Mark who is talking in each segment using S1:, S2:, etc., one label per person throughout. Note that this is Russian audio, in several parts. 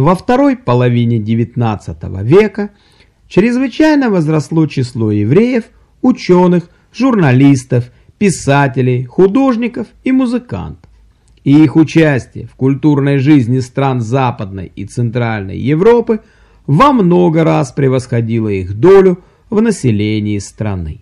S1: во второй половине XIX века чрезвычайно возросло число евреев, ученых, журналистов, писателей, художников и музыкантов. И их участие в культурной жизни стран Западной и Центральной Европы во много раз превосходило их долю в населении страны.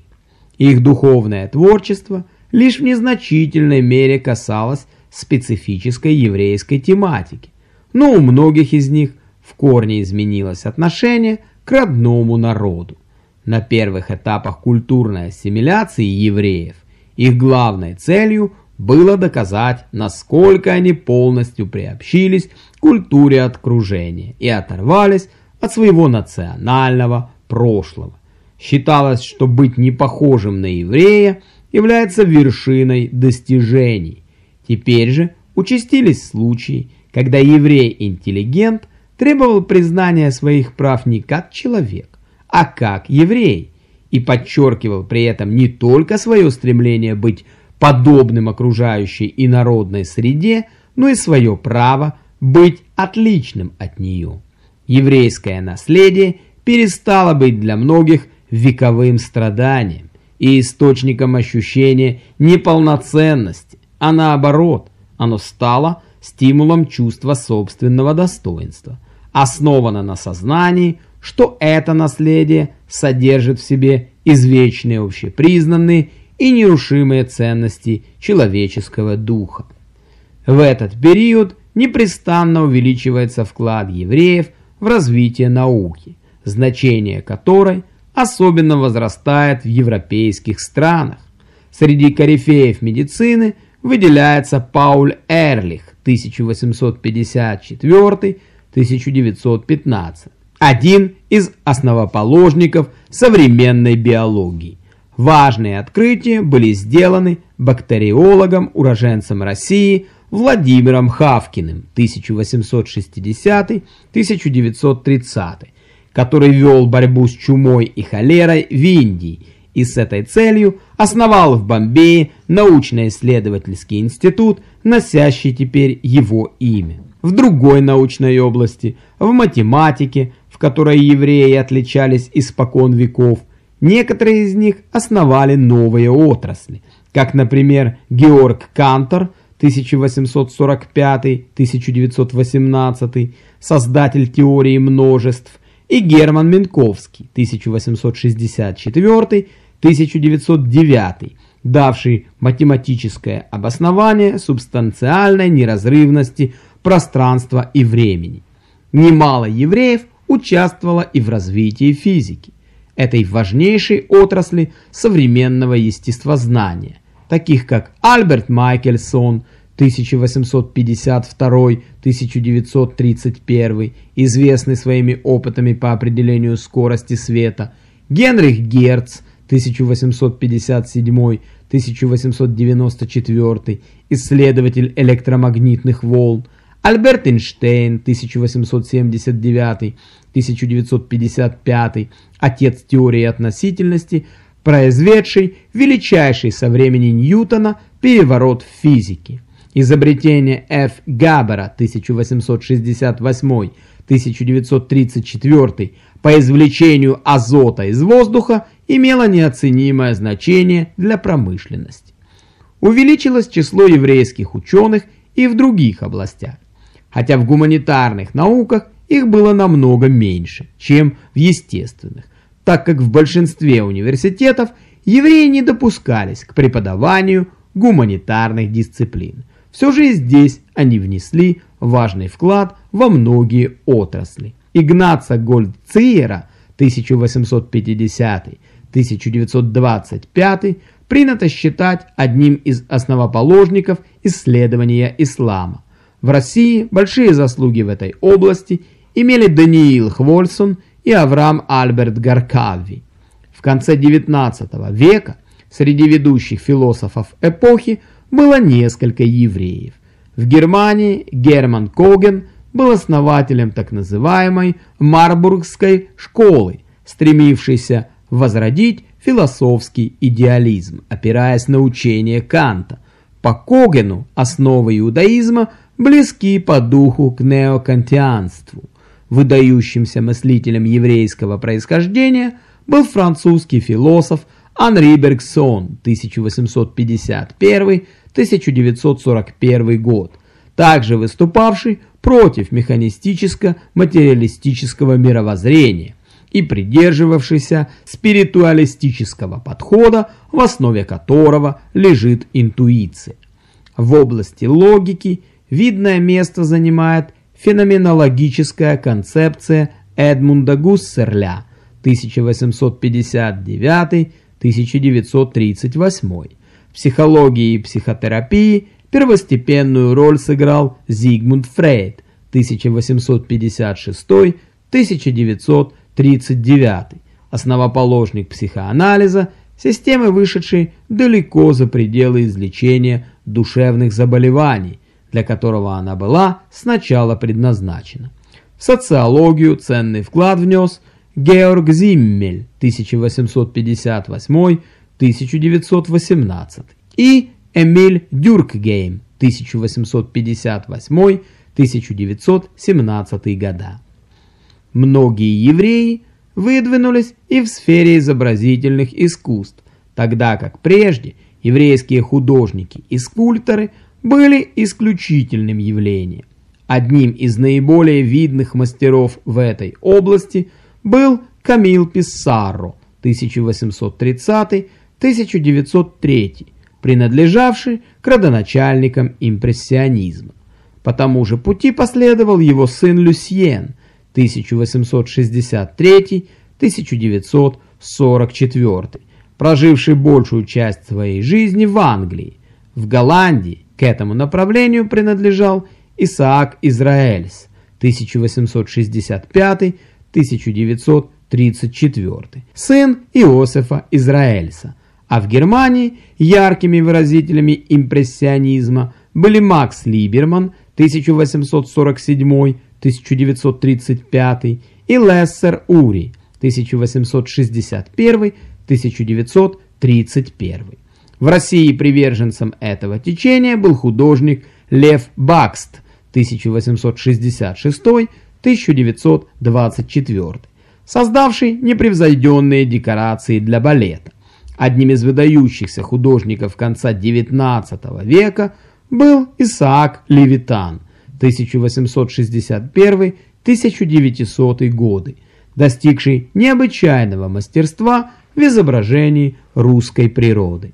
S1: Их духовное творчество лишь в незначительной мере касалось специфической еврейской тематики, но у многих из них в корне изменилось отношение к родному народу. На первых этапах культурной ассимиляции евреев их главной целью было доказать, насколько они полностью приобщились к культуре окружения и оторвались от своего национального прошлого. Считалось, что быть не похожим на еврея является вершиной достижений. Теперь же участились случаи, когда еврей-интеллигент требовал признания своих прав не как человек, а как еврей, и подчеркивал при этом не только свое стремление быть подобным окружающей и народной среде, но и свое право быть отличным от нее. Еврейское наследие перестало быть для многих вековым страданием и источником ощущения неполноценности, а наоборот, оно стало стимулом чувства собственного достоинства, основано на сознании, что это наследие содержит в себе извечные общепризнанные и нерушимые ценности человеческого духа. В этот период непрестанно увеличивается вклад евреев в развитие науки, значение которой особенно возрастает в европейских странах. Среди корифеев медицины выделяется Пауль Эрлих 1854-1915, один из основоположников современной биологии. Важные открытия были сделаны бактериологом, уроженцем России Владимиром Хавкиным 1860-1930, который вел борьбу с чумой и холерой в Индии и с этой целью основал в Бомбее научно-исследовательский институт, носящий теперь его имя. В другой научной области, в математике, в которой евреи отличались испокон веков, некоторые из них основали новые отрасли, как, например, Георг Кантор 1845-1918, создатель теории множеств, и Герман Минковский 1864-1909, давший математическое обоснование субстанциальной неразрывности пространства и времени. Немало евреев участвовало и в развитии физики, этой важнейшей отрасли современного естествознания, таких как Альберт Майкельсон 1852-1931, известный своими опытами по определению скорости света, Генрих Герц 1857-1894, исследователь электромагнитных волн, Альберт Эйнштейн 1879-1955, отец теории относительности, произведший величайший со времени Ньютона переворот в физике. Изобретение Ф. Габбера 1868-1934 по извлечению азота из воздуха имело неоценимое значение для промышленности. Увеличилось число еврейских ученых и в других областях, хотя в гуманитарных науках их было намного меньше, чем в естественных, так как в большинстве университетов евреи не допускались к преподаванию гуманитарных дисциплин. Все же и здесь они внесли важный вклад во многие отрасли. Игнаца Гольдциера 1850-1925 принято считать одним из основоположников исследования ислама. В России большие заслуги в этой области имели Даниил Хвольсон и Авраам Альберт Гаркави. В конце XIX века среди ведущих философов эпохи было несколько евреев. В Германии Герман Коген был основателем так называемой Марбургской школы, стремившейся возродить философский идеализм, опираясь на учение Канта. По Когену основой иудаизма близки по духу к неокантианству. Выдающимся мыслителем еврейского происхождения был французский философ Анри Бергсон 1851-1941 год, также выступавший против механистическо-материалистического мировоззрения и придерживавшийся спиритуалистического подхода, в основе которого лежит интуиция. В области логики видное место занимает феноменологическая концепция Эдмунда Гуссерля 1859-1938. В психологии и психотерапии первостепенную роль сыграл Зигмунд Фрейд 1856-1939, основоположник психоанализа, системы, вышедшей далеко за пределы излечения душевных заболеваний, для которого она была сначала предназначена. В социологию ценный вклад внес Георг Зиммель 1858-1918 и Эмиль Дюркгейм 1858-1917 года. Многие евреи выдвинулись и в сфере изобразительных искусств, тогда как прежде еврейские художники и скульпторы были исключительным явлением. Одним из наиболее видных мастеров в этой области был Камил Писсарро 1830-1903, принадлежавший к родоначальникам импрессионизма. По тому же пути последовал его сын Люсьен 1863-1944, проживший большую часть своей жизни в Англии. В Голландии к этому направлению принадлежал Исаак Израэльс 1865-1934, сын Иосифа Израэльса, а в Германии яркими выразителями импрессионизма были Макс Либерман 1847-1935 и Лессер Ури 1861-1931. В России приверженцем этого течения был художник Лев Бакст 1866-1924, создавший непревзойденные декорации для балета. Одним из выдающихся художников конца XIX века был Исаак Левитан 1861-1900 годы, достигший необычайного мастерства в изображении русской природы.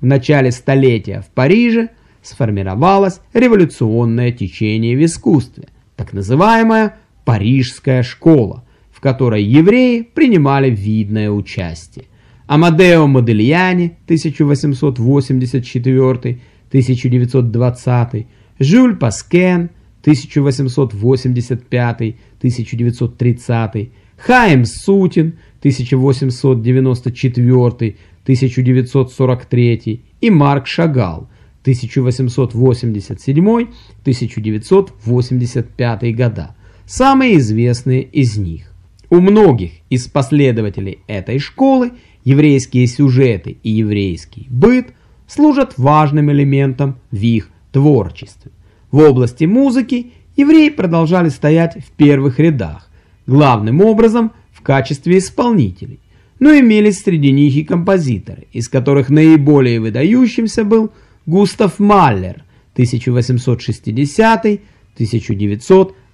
S1: В начале столетия в Париже сформировалось революционное течение в искусстве, так называемая «Парижская школа», в которой евреи принимали видное участие. Амадео Модельяни 1884-1920, Жюль Паскен 1885-1930, Хайм Сутин 1894-1943 и Марк Шагал 1887-1985 года, самые известные из них. У многих из последователей этой школы еврейские сюжеты и еврейский быт служат важным элементом в их творчестве. В области музыки евреи продолжали стоять в первых рядах, главным образом в качестве исполнителей, но имелись среди них и композиторы, из которых наиболее выдающимся был Густав Маллер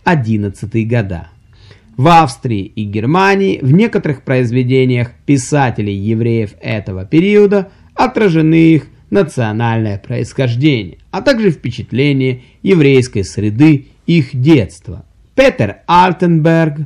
S1: 1860-1911 года. В Австрии и Германии в некоторых произведениях писателей евреев этого периода отражены их национальное происхождение, а также впечатление еврейской среды их детства. Петер Альтенберг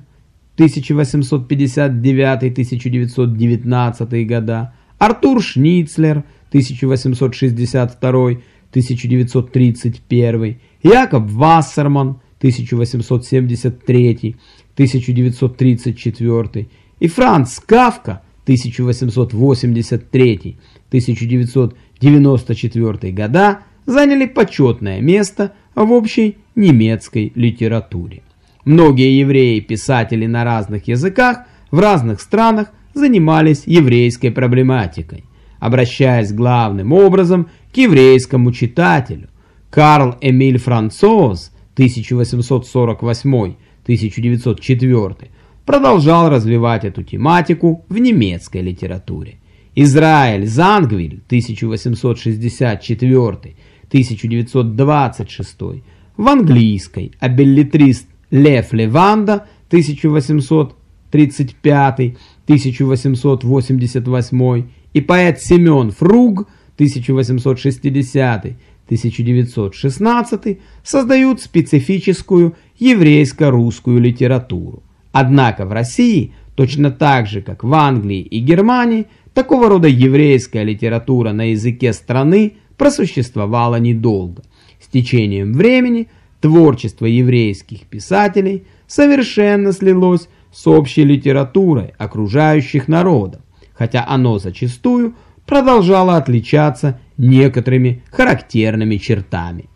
S1: 1859-1919 года, Артур Шницлер 1862-1931, Якоб Вассерман 1873-1934 и Франц Кавка 1883-1994 года заняли почетное место в общей немецкой литературе. Многие евреи-писатели на разных языках в разных странах занимались еврейской проблематикой, обращаясь главным образом к еврейскому читателю. Карл Эмиль Францоз 1848-1904 продолжал развивать эту тематику в немецкой литературе. Израиль Зангвиль 1864-1926 в английской, а беллетрист Лев Леванда 1835-1888 и поэт Семен Фруг 1860-1916 создают специфическую еврейско-русскую литературу. Однако в России, точно так же, как в Англии и Германии, такого рода еврейская литература на языке страны просуществовала недолго. С течением времени творчество еврейских писателей совершенно слилось с общей литературой окружающих народов, хотя оно зачастую продолжало отличаться некоторыми характерными чертами.